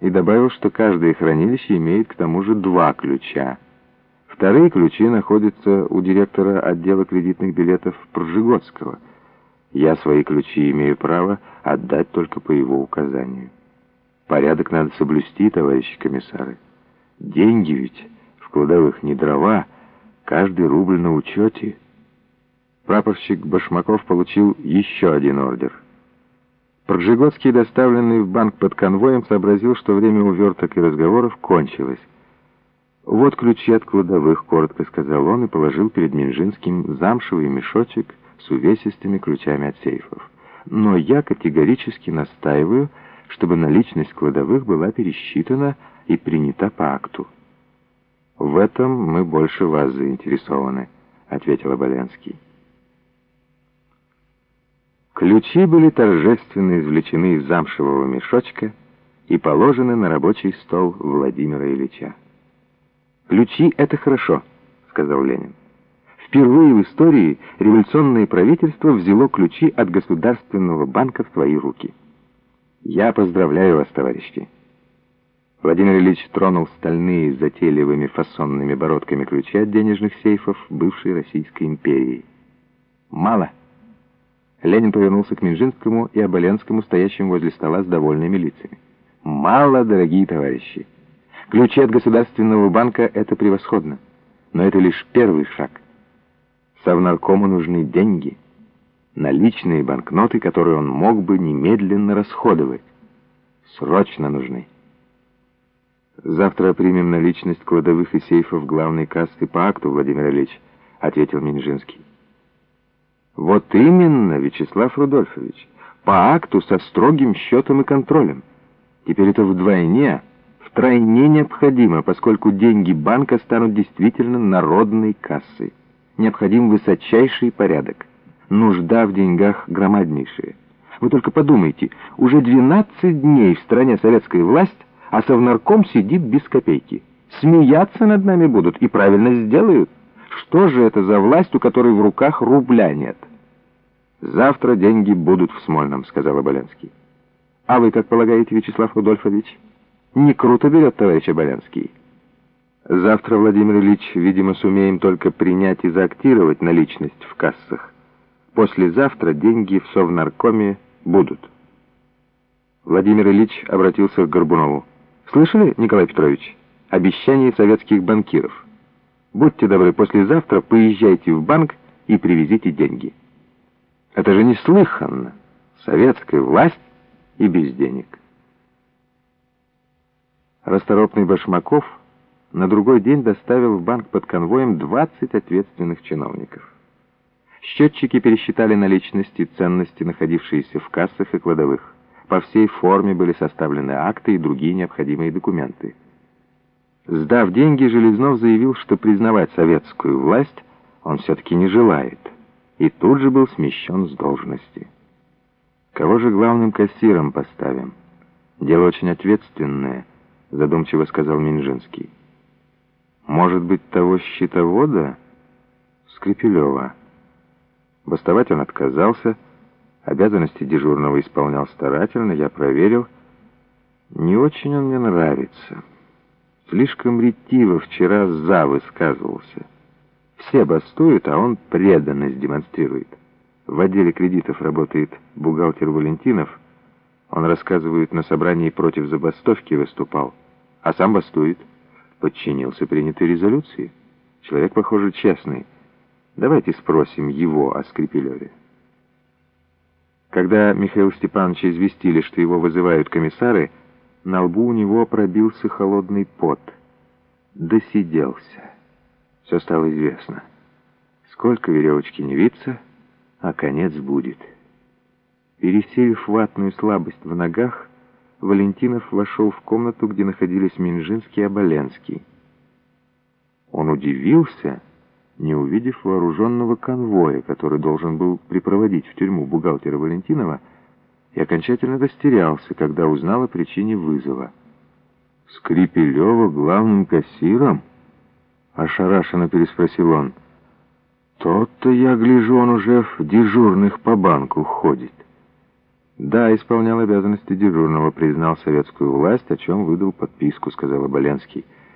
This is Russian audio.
и добавил, что каждое хранилище имеет к тому же два ключа. Вторые ключи находятся у директора отдела кредитных билетов Пржегодского. Я свои ключи имею право отдать только по его указанию. Порядок надо соблюсти, товарищи комиссары. Деньги ведь в кладовых не дрова, каждый рубль на учете. Прапорщик Башмаков получил еще один ордер. Пржегодский, доставленный в банк под конвоем, сообразил, что время уверток и разговоров кончилось. «Вот ключи от кладовых», — коротко сказал он и положил перед Минжинским замшевый мешочек с увесистыми ключами от сейфов. «Но я категорически настаиваю, чтобы наличность кладовых была пересчитана и принята по акту». «В этом мы больше вас заинтересованы», — ответил Оболенский. Ключи были торжественно извлечены из замшевого мешочка и положены на рабочий стол Владимира Ильича. «Ключи — это хорошо», — сказал Ленин. Впервые в истории революционное правительство взяло ключи от Государственного банка в свои руки. Я поздравляю вас, товарищи. Владимир Ильич тронул стальные затейливыми фасонными бородками ключи от денежных сейфов бывшей Российской империи. Мало. Ленин повернулся к Минжинскому и Оболенскому, стоящим возле стола с довольными лицами. Мало, дорогие товарищи. Ключи от Государственного банка — это превосходно. Но это лишь первый шаг. Совнаркому нужны деньги, наличные банкноты, которые он мог бы немедленно расходовать. Срочно нужны. «Завтра примем наличность кладовых и сейфов главной кассы по акту, Владимир Ильич», — ответил Минжинский. «Вот именно, Вячеслав Рудольфович, по акту со строгим счетом и контролем. Теперь это вдвойне...» втройне необходимо, поскольку деньги банка станут действительно народной кассой. Необходим высочайший порядок. Нужда в деньгах громаднейшая. Вы только подумайте, уже 12 дней в стране советская власть, а Совнарком сидит без копейки. Смеяться над нами будут и правильно сделают. Что же это за власть, у которой в руках рубля нет? «Завтра деньги будут в Смольном», — сказал Оболенский. «А вы как полагаете, Вячеслав Рудольфович?» Не круто берет товарищ Оболянский. Завтра, Владимир Ильич, видимо, сумеем только принять и заактировать наличность в кассах. Послезавтра деньги в Совнаркоме будут. Владимир Ильич обратился к Горбунову. «Слышали, Николай Петрович, обещание советских банкиров? Будьте добры, послезавтра поезжайте в банк и привезите деньги». Это же неслыханно. Советская власть и без денег. Расторопный Башмаков на другой день доставил в банк под конвоем 20 ответственных чиновников. Счетчики пересчитали наличности и ценности, находившиеся в кассах и кладовых. По всей форме были составлены акты и другие необходимые документы. Сдав деньги, Железнов заявил, что признавать советскую власть он все-таки не желает, и тут же был смещен с должности. Кого же главным кассиром поставим? Дело очень ответственное —— задумчиво сказал Минжинский. «Может быть, того счетовода?» «Скрипелева». Бастовать он отказался, обязанности дежурного исполнял старательно, я проверил. Не очень он мне нравится. Слишком ретиво вчера «за» высказывался. Все бастуют, а он преданность демонстрирует. В отделе кредитов работает бухгалтер Валентинов — он рассказывает, на собрании против забастовки выступал, а сам бастует. Подчинился принятой резолюции. Человек, похоже, честный. Давайте спросим его о Скрипелеве. Когда Михаил Степановича известили, что его вызывают комиссары, на лбу у него пробился холодный пот. Досиделся. Все стало известно. Сколько веревочки не виться, а конец будет. Пересилив ватную слабость в ногах, Валентинов вошел в комнату, где находились Минжинский и Оболенский. Он удивился, не увидев вооруженного конвоя, который должен был припроводить в тюрьму бухгалтера Валентинова, и окончательно растерялся, когда узнал о причине вызова. «Скрипелева главным кассиром?» — ошарашенно переспросил он. «Тот-то, я гляжу, он уже в дежурных по банку ходит». «Да, исполнял обязанности дежурного, признал советскую власть, о чем выдал подписку», — сказал Оболенский.